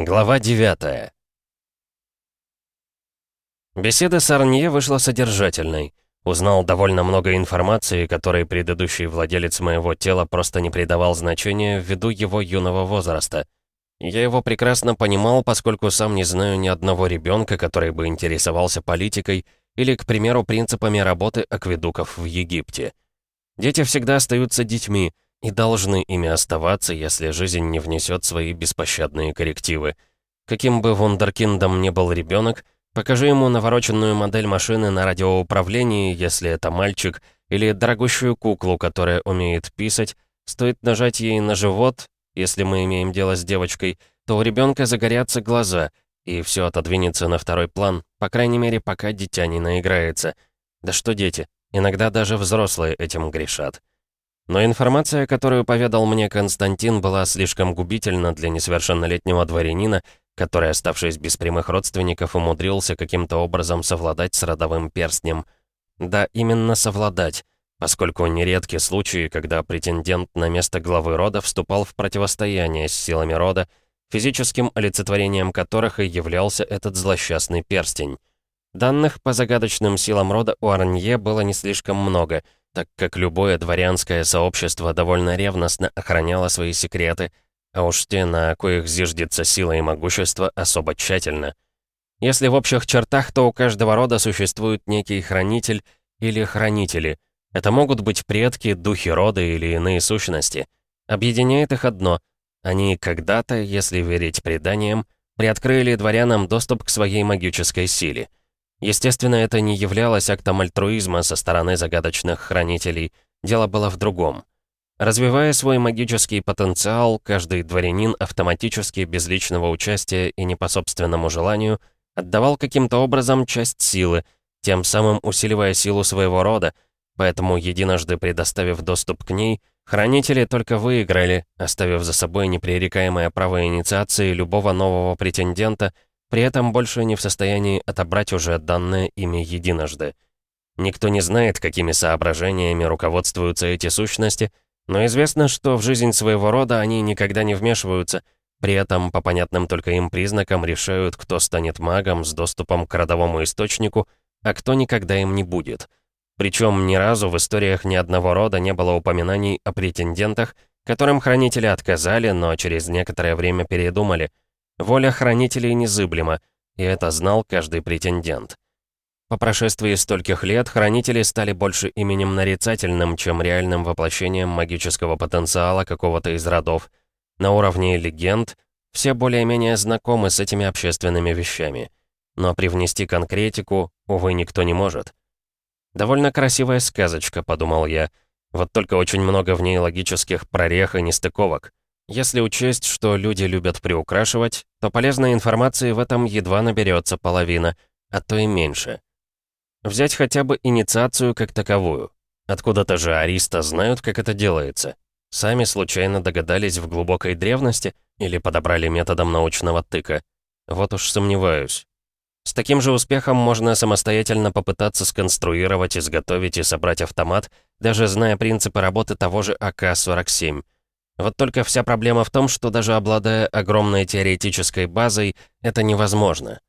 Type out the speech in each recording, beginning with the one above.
Глава 9 Беседа с Арнье вышла содержательной. Узнал довольно много информации, которой предыдущий владелец моего тела просто не придавал значения ввиду его юного возраста. Я его прекрасно понимал, поскольку сам не знаю ни одного ребенка, который бы интересовался политикой или, к примеру, принципами работы акведуков в Египте. Дети всегда остаются детьми — и должны ими оставаться, если жизнь не внесет свои беспощадные коррективы. Каким бы вундеркиндом ни был ребенок, покажи ему навороченную модель машины на радиоуправлении, если это мальчик, или дорогущую куклу, которая умеет писать, стоит нажать ей на живот, если мы имеем дело с девочкой, то у ребенка загорятся глаза, и все отодвинется на второй план, по крайней мере, пока дитя не наиграется. Да что дети, иногда даже взрослые этим грешат. Но информация, которую поведал мне Константин, была слишком губительна для несовершеннолетнего дворянина, который, оставшись без прямых родственников, умудрился каким-то образом совладать с родовым перстнем. Да, именно совладать, поскольку нередки случаи, когда претендент на место главы рода вступал в противостояние с силами рода, физическим олицетворением которых и являлся этот злосчастный перстень. Данных по загадочным силам рода у Арнье было не слишком много — так как любое дворянское сообщество довольно ревностно охраняло свои секреты, а уж те, на коих зиждется сила и могущество, особо тщательно. Если в общих чертах, то у каждого рода существует некий хранитель или хранители. Это могут быть предки, духи рода или иные сущности. Объединяет их одно. Они когда-то, если верить преданиям, приоткрыли дворянам доступ к своей магической силе. Естественно, это не являлось актом альтруизма со стороны загадочных хранителей. Дело было в другом. Развивая свой магический потенциал, каждый дворянин автоматически, без личного участия и не по собственному желанию, отдавал каким-то образом часть силы, тем самым усиливая силу своего рода, поэтому, единожды предоставив доступ к ней, хранители только выиграли, оставив за собой непререкаемое право инициации любого нового претендента — при этом больше не в состоянии отобрать уже данное ими единожды. Никто не знает, какими соображениями руководствуются эти сущности, но известно, что в жизнь своего рода они никогда не вмешиваются, при этом по понятным только им признакам решают, кто станет магом с доступом к родовому источнику, а кто никогда им не будет. Причем ни разу в историях ни одного рода не было упоминаний о претендентах, которым хранители отказали, но через некоторое время передумали – Воля хранителей незыблема, и это знал каждый претендент. По прошествии стольких лет хранители стали больше именем нарицательным, чем реальным воплощением магического потенциала какого-то из родов. На уровне легенд все более-менее знакомы с этими общественными вещами. Но привнести конкретику, увы, никто не может. «Довольно красивая сказочка», — подумал я. Вот только очень много в ней логических прорех и нестыковок. Если учесть, что люди любят приукрашивать, то полезной информации в этом едва наберется половина, а то и меньше. Взять хотя бы инициацию как таковую. Откуда-то же ариста знают, как это делается. Сами случайно догадались в глубокой древности или подобрали методом научного тыка. Вот уж сомневаюсь. С таким же успехом можно самостоятельно попытаться сконструировать, изготовить и собрать автомат, даже зная принципы работы того же АК-47. Вот только вся проблема в том, что даже обладая огромной теоретической базой, это невозможно.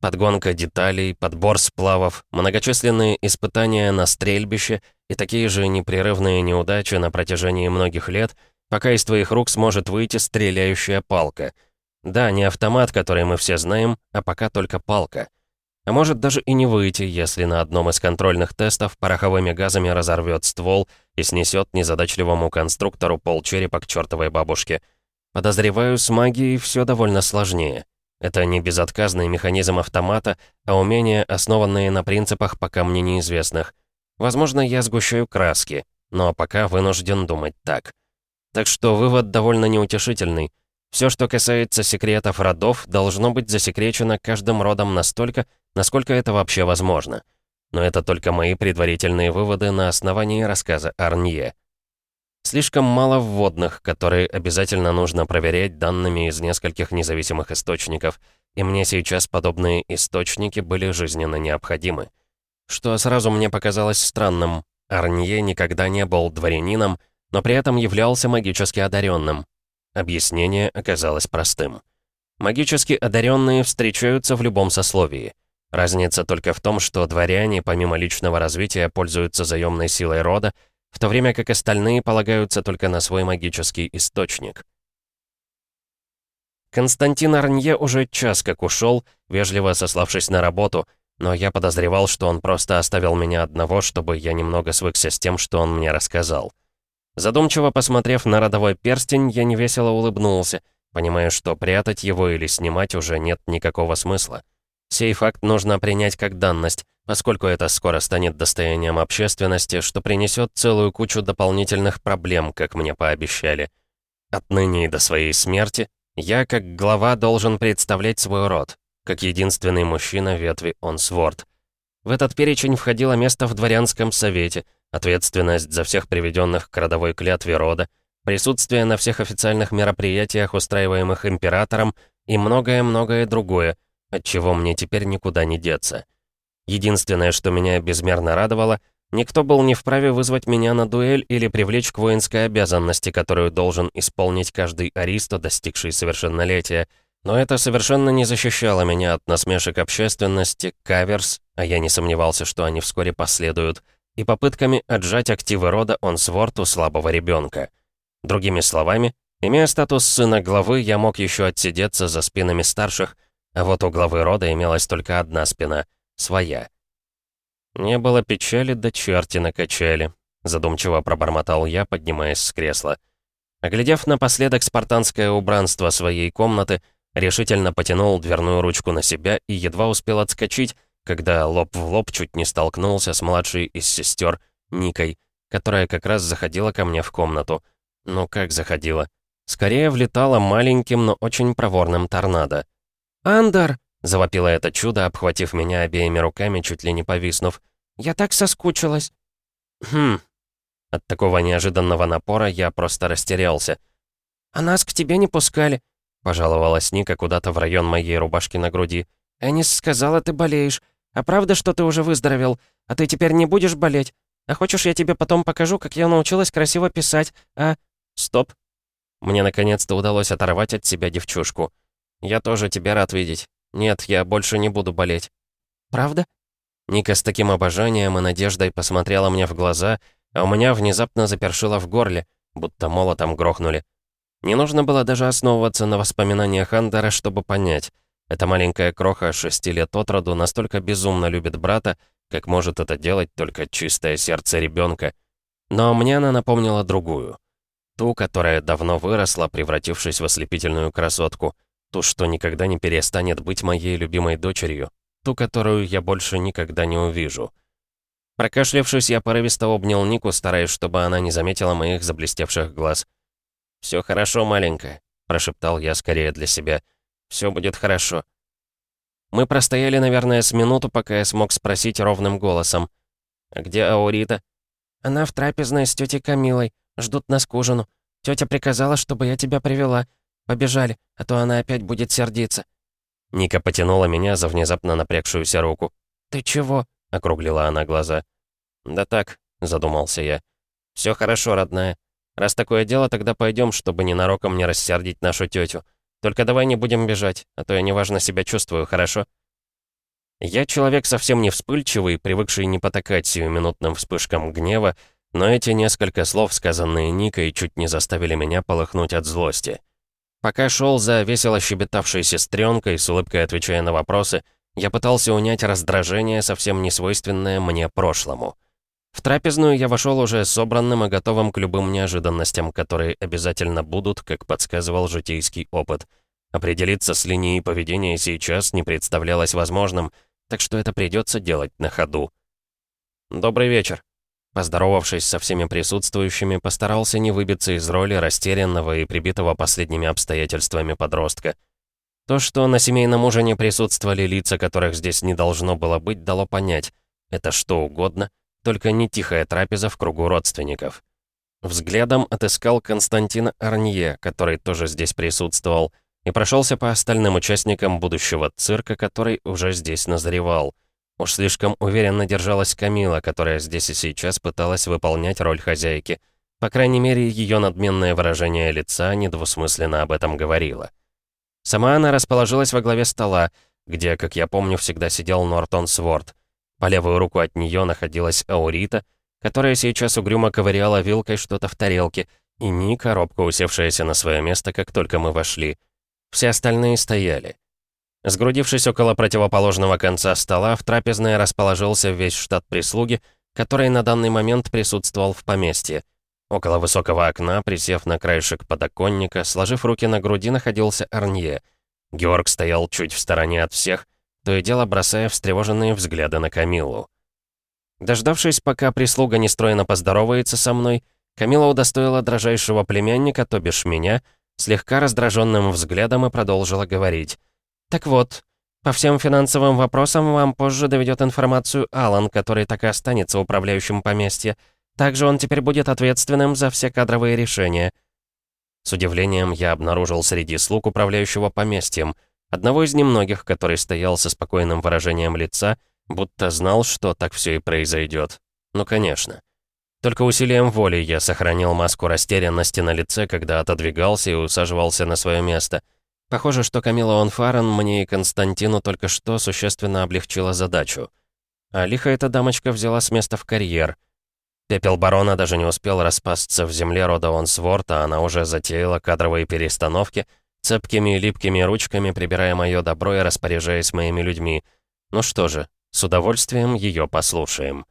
Подгонка деталей, подбор сплавов, многочисленные испытания на стрельбище и такие же непрерывные неудачи на протяжении многих лет, пока из твоих рук сможет выйти стреляющая палка. Да, не автомат, который мы все знаем, а пока только палка. А может даже и не выйти, если на одном из контрольных тестов пороховыми газами разорвет ствол и снесет незадачливому конструктору полчерепа к чертовой бабушке. Подозреваю, с магией все довольно сложнее. Это не безотказный механизм автомата, а умения, основанные на принципах пока мне неизвестных. Возможно, я сгущаю краски, но пока вынужден думать так. Так что вывод довольно неутешительный. Все, что касается секретов родов, должно быть засекречено каждым родом настолько, насколько это вообще возможно. Но это только мои предварительные выводы на основании рассказа Арнье. Слишком мало вводных, которые обязательно нужно проверять данными из нескольких независимых источников, и мне сейчас подобные источники были жизненно необходимы. Что сразу мне показалось странным, Арнье никогда не был дворянином, но при этом являлся магически одаренным. Объяснение оказалось простым. Магически одаренные встречаются в любом сословии. Разница только в том, что дворяне, помимо личного развития, пользуются заемной силой рода, в то время как остальные полагаются только на свой магический источник. Константин Арнье уже час как ушел, вежливо сославшись на работу, но я подозревал, что он просто оставил меня одного, чтобы я немного свыкся с тем, что он мне рассказал. Задумчиво посмотрев на родовой перстень, я невесело улыбнулся, понимая, что прятать его или снимать уже нет никакого смысла. Сей факт нужно принять как данность, поскольку это скоро станет достоянием общественности, что принесет целую кучу дополнительных проблем, как мне пообещали. Отныне и до своей смерти я, как глава, должен представлять свой род. Как единственный мужчина ветви он сворд. В этот перечень входило место в дворянском совете, ответственность за всех приведенных к родовой клятве рода, присутствие на всех официальных мероприятиях, устраиваемых императором, и многое-многое другое — от чего мне теперь никуда не деться. Единственное, что меня безмерно радовало, никто был не вправе вызвать меня на дуэль или привлечь к воинской обязанности, которую должен исполнить каждый аристо, достигший совершеннолетия. Но это совершенно не защищало меня от насмешек общественности, каверс, а я не сомневался, что они вскоре последуют, и попытками отжать активы рода он сворт у слабого ребенка. Другими словами, имея статус сына главы, я мог еще отсидеться за спинами старших, а вот у главы рода имелась только одна спина — своя. «Не было печали, да черти накачали», — задумчиво пробормотал я, поднимаясь с кресла. Оглядев напоследок спартанское убранство своей комнаты, решительно потянул дверную ручку на себя и едва успел отскочить, когда лоб в лоб чуть не столкнулся с младшей из сестер Никой, которая как раз заходила ко мне в комнату. Ну как заходила? Скорее влетала маленьким, но очень проворным торнадо. «Андер!» — завопило это чудо, обхватив меня обеими руками, чуть ли не повиснув. «Я так соскучилась!» «Хм...» От такого неожиданного напора я просто растерялся. «А нас к тебе не пускали», — пожаловалась Ника куда-то в район моей рубашки на груди. «Энис сказала, ты болеешь. А правда, что ты уже выздоровел? А ты теперь не будешь болеть? А хочешь, я тебе потом покажу, как я научилась красиво писать, а...» «Стоп!» Мне наконец-то удалось оторвать от себя девчушку. «Я тоже тебя рад видеть. Нет, я больше не буду болеть». «Правда?» Ника с таким обожанием и надеждой посмотрела мне в глаза, а у меня внезапно запершило в горле, будто молотом грохнули. Не нужно было даже основываться на воспоминаниях Андера, чтобы понять. Эта маленькая кроха шести лет от роду настолько безумно любит брата, как может это делать только чистое сердце ребенка. Но мне она напомнила другую. Ту, которая давно выросла, превратившись в ослепительную красотку — Ту, что никогда не перестанет быть моей любимой дочерью. Ту, которую я больше никогда не увижу. Прокашлявшись, я порывисто обнял Нику, стараясь, чтобы она не заметила моих заблестевших глаз. «Все хорошо, маленькая», — прошептал я скорее для себя. «Все будет хорошо». Мы простояли, наверное, с минуту, пока я смог спросить ровным голосом. «А где Аурита?» «Она в трапезной с тетей Камилой. Ждут нас к ужину. Тетя приказала, чтобы я тебя привела. Побежали, а то она опять будет сердиться». Ника потянула меня за внезапно напрягшуюся руку. «Ты чего?» — округлила она глаза. «Да так», — задумался я. «Все хорошо, родная. Раз такое дело, тогда пойдем, чтобы ненароком не рассердить нашу тетю. Только давай не будем бежать, а то я неважно себя чувствую, хорошо?» Я человек совсем не вспыльчивый, привыкший не потакать сиюминутным вспышкам гнева, но эти несколько слов, сказанные Никой, чуть не заставили меня полыхнуть от злости. Пока шел за весело щебетавшей сестренкой, с улыбкой отвечая на вопросы, я пытался унять раздражение, совсем несвойственное мне прошлому. В трапезную я вошел уже собранным и готовым к любым неожиданностям, которые обязательно будут, как подсказывал житейский опыт. Определиться с линией поведения сейчас не представлялось возможным, так что это придется делать на ходу. «Добрый вечер», Поздоровавшись со всеми присутствующими, постарался не выбиться из роли растерянного и прибитого последними обстоятельствами подростка. То, что на семейном ужине присутствовали лица, которых здесь не должно было быть, дало понять. Это что угодно, только не тихая трапеза в кругу родственников. Взглядом отыскал Константина Арнье, который тоже здесь присутствовал, и прошелся по остальным участникам будущего цирка, который уже здесь назревал. Уж слишком уверенно держалась Камила, которая здесь и сейчас пыталась выполнять роль хозяйки. По крайней мере, ее надменное выражение лица недвусмысленно об этом говорило. Сама она расположилась во главе стола, где, как я помню, всегда сидел Нортон Сворд. По левую руку от нее находилась Аурита, которая сейчас угрюмо ковыряла вилкой что-то в тарелке, и Ника, робко усевшаяся на свое место, как только мы вошли. Все остальные стояли. Сгрудившись около противоположного конца стола, в трапезной расположился весь штат прислуги, который на данный момент присутствовал в поместье. Около высокого окна, присев на краешек подоконника, сложив руки на груди, находился Арнье. Георг стоял чуть в стороне от всех, то и дело бросая встревоженные взгляды на Камилу. Дождавшись, пока прислуга нестройно поздоровается со мной, Камила удостоила дрожайшего племянника, то бишь меня, слегка раздраженным взглядом и продолжила говорить. «Так вот, по всем финансовым вопросам вам позже доведет информацию Алан, который так и останется управляющим поместья. Также он теперь будет ответственным за все кадровые решения». С удивлением я обнаружил среди слуг управляющего поместьем, одного из немногих, который стоял со спокойным выражением лица, будто знал, что так все и произойдет. Ну, конечно. Только усилием воли я сохранил маску растерянности на лице, когда отодвигался и усаживался на свое место. Похоже, что Камила Онфарен мне и Константину только что существенно облегчила задачу. А лихо эта дамочка взяла с места в карьер. Пепел барона даже не успел распасться в земле рода Онсворт, а она уже затеяла кадровые перестановки, цепкими и липкими ручками прибирая мое добро и распоряжаясь моими людьми. Ну что же, с удовольствием ее послушаем.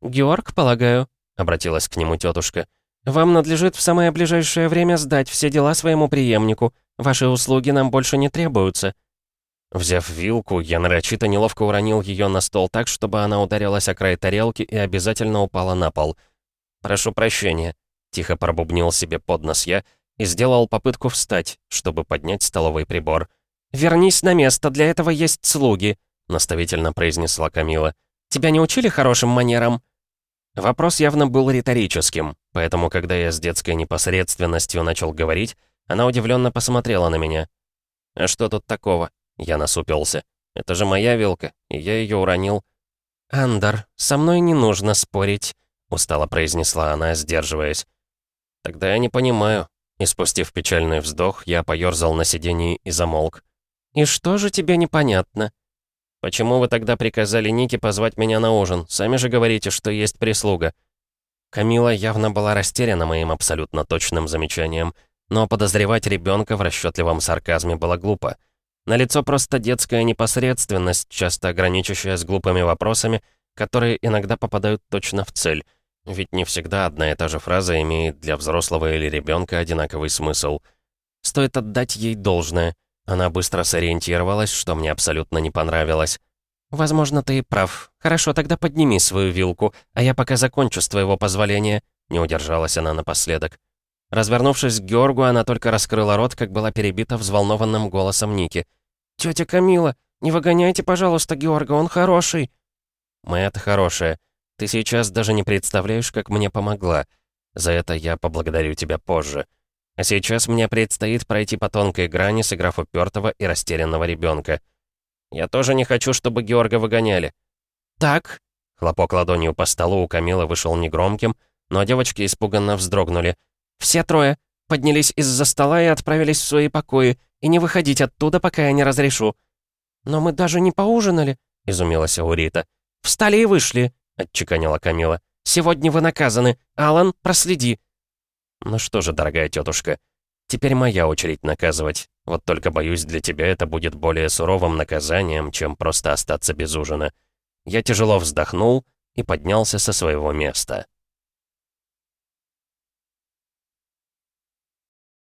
«Георг, полагаю?» — обратилась к нему тетушка. «Вам надлежит в самое ближайшее время сдать все дела своему преемнику. Ваши услуги нам больше не требуются». Взяв вилку, я нарочито неловко уронил ее на стол так, чтобы она ударилась о край тарелки и обязательно упала на пол. «Прошу прощения», — тихо пробубнил себе под нос я и сделал попытку встать, чтобы поднять столовый прибор. «Вернись на место, для этого есть слуги», — наставительно произнесла Камила. «Тебя не учили хорошим манерам?» Вопрос явно был риторическим, поэтому, когда я с детской непосредственностью начал говорить, она удивленно посмотрела на меня. «А что тут такого?» Я насупился. «Это же моя вилка, и я ее уронил». «Андер, со мной не нужно спорить», — устало произнесла она, сдерживаясь. «Тогда я не понимаю». И спустив печальный вздох, я поёрзал на сиденье и замолк. «И что же тебе непонятно?» «Почему вы тогда приказали Нике позвать меня на ужин? Сами же говорите, что есть прислуга». Камила явно была растеряна моим абсолютно точным замечанием, но подозревать ребенка в расчетливом сарказме было глупо. На лицо просто детская непосредственность, часто граничащая с глупыми вопросами, которые иногда попадают точно в цель. Ведь не всегда одна и та же фраза имеет для взрослого или ребенка одинаковый смысл. Стоит отдать ей должное — она быстро сориентировалась, что мне абсолютно не понравилось. «Возможно, ты и прав. Хорошо, тогда подними свою вилку, а я пока закончу с твоего позволения», — не удержалась она напоследок. Развернувшись к Георгу, она только раскрыла рот, как была перебита взволнованным голосом Ники. «Тётя Камила, не выгоняйте, пожалуйста, Георга, он хороший». «Моя-то хорошая. Ты сейчас даже не представляешь, как мне помогла. За это я поблагодарю тебя позже. А сейчас мне предстоит пройти по тонкой грани, сыграв упертого и растерянного ребенка. Я тоже не хочу, чтобы Георга выгоняли. «Так?» Хлопок ладонью по столу у Камилы вышел негромким, но девочки испуганно вздрогнули. «Все трое поднялись из-за стола и отправились в свои покои, и не выходить оттуда, пока я не разрешу». «Но мы даже не поужинали», — изумилась Аурита. «Встали и вышли», — отчеканила Камила. «Сегодня вы наказаны. Алан, проследи. Ну что же, дорогая тетушка, теперь моя очередь наказывать. Вот только боюсь, для тебя это будет более суровым наказанием, чем просто остаться без ужина. Я тяжело вздохнул и поднялся со своего места.